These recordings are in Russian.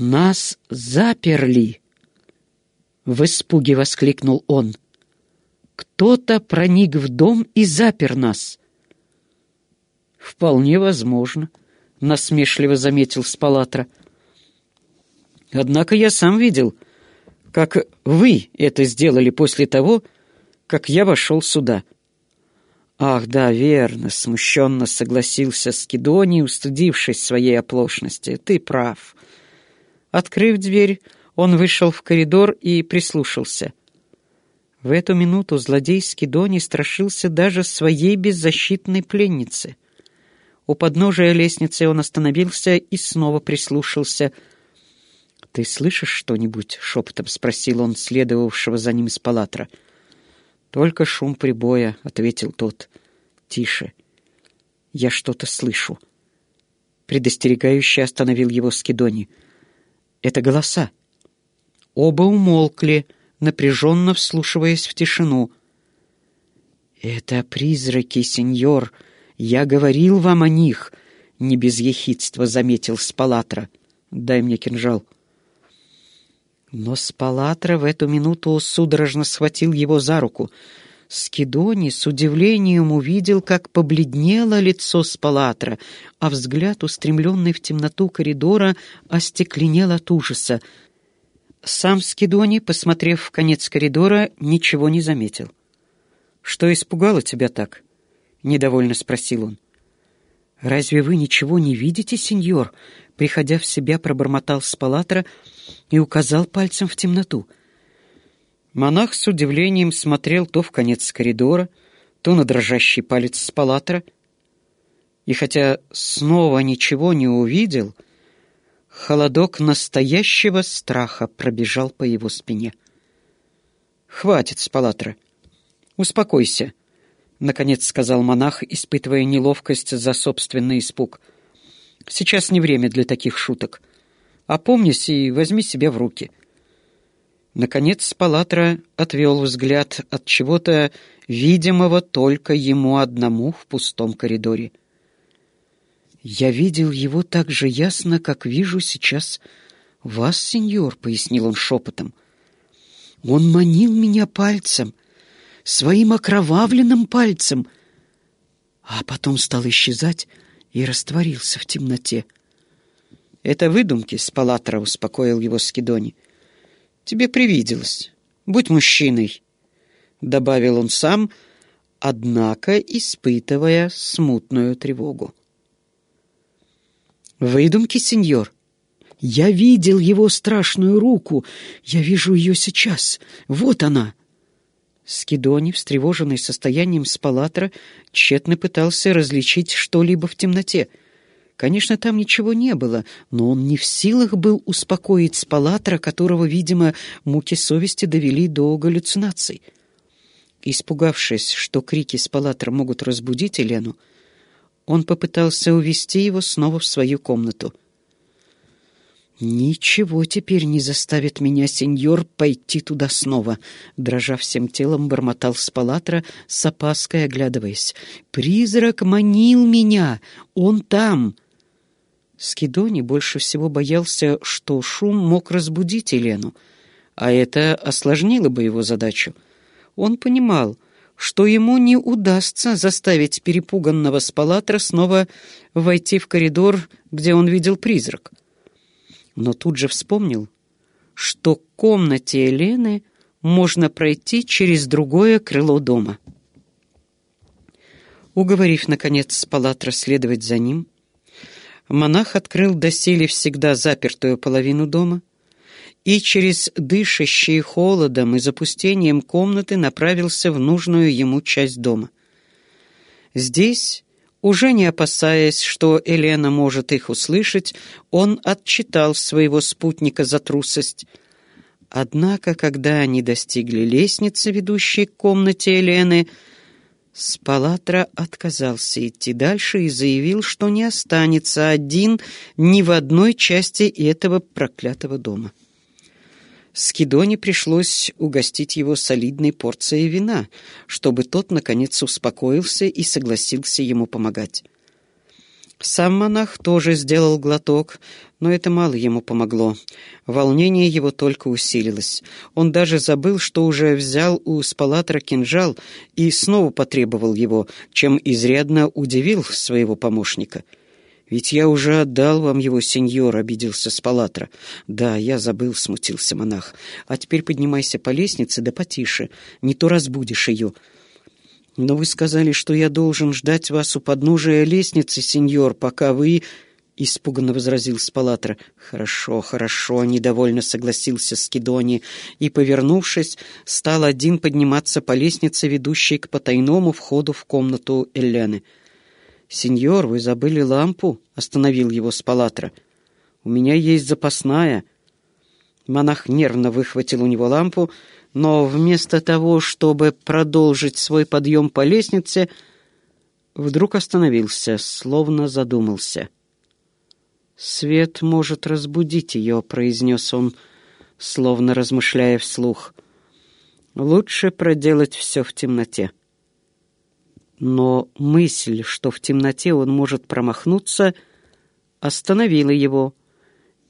«Нас заперли!» — в испуге воскликнул он. «Кто-то проник в дом и запер нас». «Вполне возможно», — насмешливо заметил Спалатра. «Однако я сам видел, как вы это сделали после того, как я вошел сюда». «Ах, да, верно», — смущенно согласился Скидоний, устыдившись своей оплошности. «Ты прав». Открыв дверь, он вышел в коридор и прислушался. В эту минуту злодей Скидоний страшился даже своей беззащитной пленницы. У подножия лестницы он остановился и снова прислушался. «Ты слышишь что-нибудь?» — шепотом спросил он следовавшего за ним из палатра. — «Только шум прибоя», — ответил тот. «Тише. Я что-то слышу». Предостерегающе остановил его Скидони. «Это голоса». Оба умолкли, напряженно вслушиваясь в тишину. «Это призраки, сеньор. Я говорил вам о них», — не без ехидства заметил Спалатра. «Дай мне кинжал». Но Спалатра в эту минуту судорожно схватил его за руку. Скидони с удивлением увидел, как побледнело лицо Спалатра, а взгляд, устремленный в темноту коридора, остекленел от ужаса. Сам Скидони, посмотрев в конец коридора, ничего не заметил. «Что испугало тебя так?» — недовольно спросил он. «Разве вы ничего не видите, сеньор?» Приходя в себя, пробормотал Спалатра и указал пальцем в темноту. Монах с удивлением смотрел то в конец коридора, то на дрожащий палец Спалатра. И хотя снова ничего не увидел, холодок настоящего страха пробежал по его спине. «Хватит, Спалатра. Успокойся», — наконец сказал монах, испытывая неловкость за собственный испуг — Сейчас не время для таких шуток. Опомнись и возьми себя в руки». Наконец Палатра отвел взгляд от чего-то видимого только ему одному в пустом коридоре. «Я видел его так же ясно, как вижу сейчас вас, сеньор», — пояснил он шепотом. «Он манил меня пальцем, своим окровавленным пальцем, а потом стал исчезать, и растворился в темноте. «Это выдумки», — Спалатра успокоил его Скидони. «Тебе привиделось. Будь мужчиной», — добавил он сам, однако испытывая смутную тревогу. «Выдумки, сеньор?» Я видел его страшную руку. Я вижу ее сейчас. Вот она. Скидони, встревоженный состоянием Спалатра, тщетно пытался различить что-либо в темноте. Конечно, там ничего не было, но он не в силах был успокоить Спалатра, которого, видимо, муки совести довели до галлюцинаций. Испугавшись, что крики Спалатра могут разбудить Елену, он попытался увести его снова в свою комнату — «Ничего теперь не заставит меня, сеньор, пойти туда снова», — дрожа всем телом, бормотал Спалатра, с опаской оглядываясь. «Призрак манил меня! Он там!» Скидони больше всего боялся, что шум мог разбудить Елену, а это осложнило бы его задачу. Он понимал, что ему не удастся заставить перепуганного Спалатра снова войти в коридор, где он видел призрак но тут же вспомнил, что к комнате Елены можно пройти через другое крыло дома. Уговорив, наконец, Палатра следовать за ним, монах открыл доселе всегда запертую половину дома и через дышащие холодом и запустением комнаты направился в нужную ему часть дома. Здесь уже не опасаясь, что Елена может их услышать, он отчитал своего спутника за трусость. Однако, когда они достигли лестницы, ведущей к комнате Елены, Спалатра отказался идти дальше и заявил, что не останется один ни в одной части этого проклятого дома. Скидоне пришлось угостить его солидной порцией вина, чтобы тот, наконец, успокоился и согласился ему помогать. Сам монах тоже сделал глоток, но это мало ему помогло. Волнение его только усилилось. Он даже забыл, что уже взял у спалатора кинжал и снова потребовал его, чем изрядно удивил своего помощника. «Ведь я уже отдал вам его, сеньор», — обиделся Спалатра. «Да, я забыл», — смутился монах. «А теперь поднимайся по лестнице, да потише, не то разбудишь ее». «Но вы сказали, что я должен ждать вас у подножия лестницы, сеньор, пока вы...» — испуганно возразил Спалатра. «Хорошо, хорошо», — недовольно согласился Скидони и, повернувшись, стал один подниматься по лестнице, ведущей к потайному входу в комнату Элены. «Сеньор, вы забыли лампу?» — остановил его Спалатра. «У меня есть запасная». Монах нервно выхватил у него лампу, — но вместо того, чтобы продолжить свой подъем по лестнице, вдруг остановился, словно задумался. «Свет может разбудить ее», — произнес он, словно размышляя вслух. «Лучше проделать все в темноте». Но мысль, что в темноте он может промахнуться, остановила его,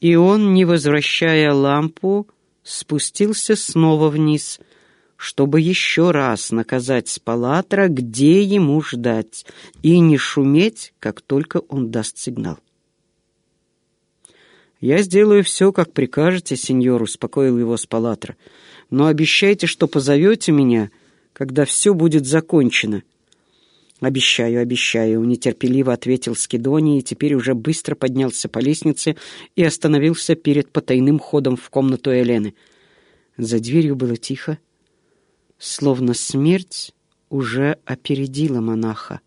и он, не возвращая лампу, спустился снова вниз, чтобы еще раз наказать Спалатра, где ему ждать, и не шуметь, как только он даст сигнал. «Я сделаю все, как прикажете, сеньор», — успокоил его Спалатра. «Но обещайте, что позовете меня, когда все будет закончено». «Обещаю, обещаю», — нетерпеливо ответил Скидоний и теперь уже быстро поднялся по лестнице и остановился перед потайным ходом в комнату Елены. За дверью было тихо, словно смерть уже опередила монаха.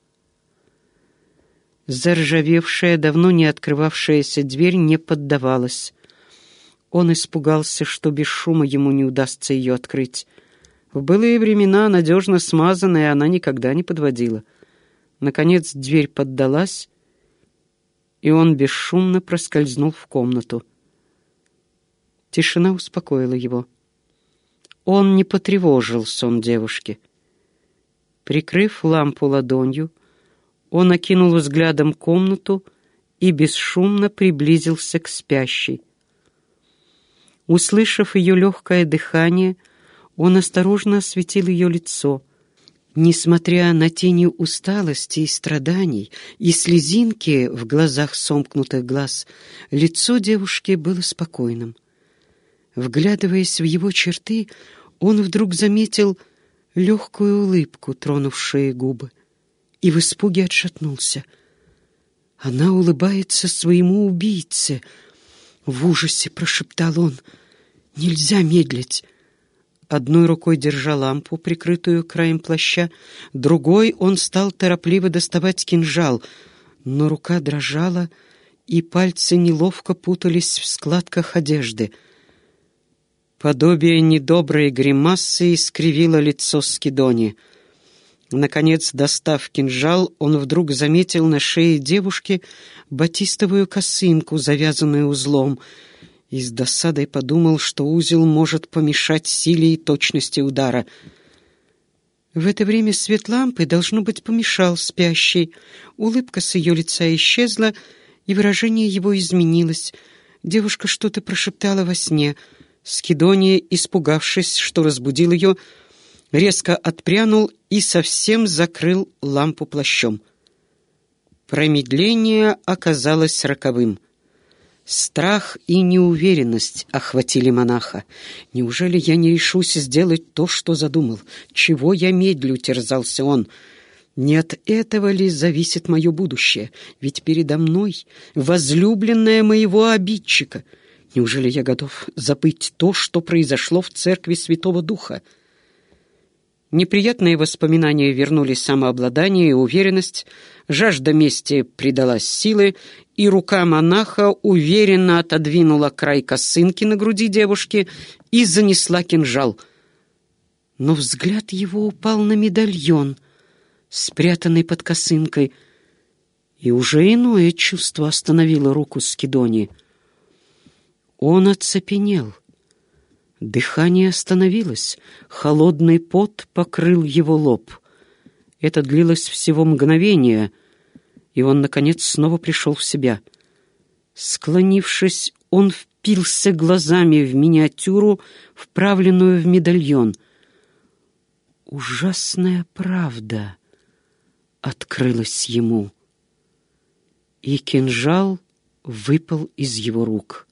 Заржавевшая, давно не открывавшаяся дверь не поддавалась. Он испугался, что без шума ему не удастся ее открыть. В былые времена, надежно смазанная, она никогда не подводила. Наконец дверь поддалась, и он бесшумно проскользнул в комнату. Тишина успокоила его. Он не потревожил сон девушки. Прикрыв лампу ладонью, он окинул взглядом комнату и бесшумно приблизился к спящей. Услышав ее легкое дыхание, он осторожно осветил ее лицо — Несмотря на тени усталости и страданий и слезинки в глазах сомкнутых глаз, лицо девушки было спокойным. Вглядываясь в его черты, он вдруг заметил легкую улыбку, тронувшую губы, и в испуге отшатнулся. Она улыбается своему убийце. В ужасе прошептал он. «Нельзя медлить. Одной рукой держа лампу, прикрытую краем плаща, другой он стал торопливо доставать кинжал, но рука дрожала, и пальцы неловко путались в складках одежды. Подобие недоброй гримасы искривило лицо Скидони. Наконец, достав кинжал, он вдруг заметил на шее девушки батистовую косынку, завязанную узлом — и с досадой подумал, что узел может помешать силе и точности удара. В это время свет лампы, должно быть, помешал спящей. Улыбка с ее лица исчезла, и выражение его изменилось. Девушка что-то прошептала во сне. Скидония, испугавшись, что разбудил ее, резко отпрянул и совсем закрыл лампу плащом. Промедление оказалось роковым. Страх и неуверенность охватили монаха. «Неужели я не решусь сделать то, что задумал? Чего я медлю?» — терзался он. «Не от этого ли зависит мое будущее? Ведь передо мной возлюбленная моего обидчика. Неужели я готов забыть то, что произошло в церкви Святого Духа?» Неприятные воспоминания вернули самообладание и уверенность, жажда мести придалась силы, и рука монаха уверенно отодвинула край косынки на груди девушки и занесла кинжал. Но взгляд его упал на медальон, спрятанный под косынкой, и уже иное чувство остановило руку Скидони. Он оцепенел — Дыхание остановилось, холодный пот покрыл его лоб. Это длилось всего мгновение, и он, наконец, снова пришел в себя. Склонившись, он впился глазами в миниатюру, вправленную в медальон. Ужасная правда открылась ему, и кинжал выпал из его рук.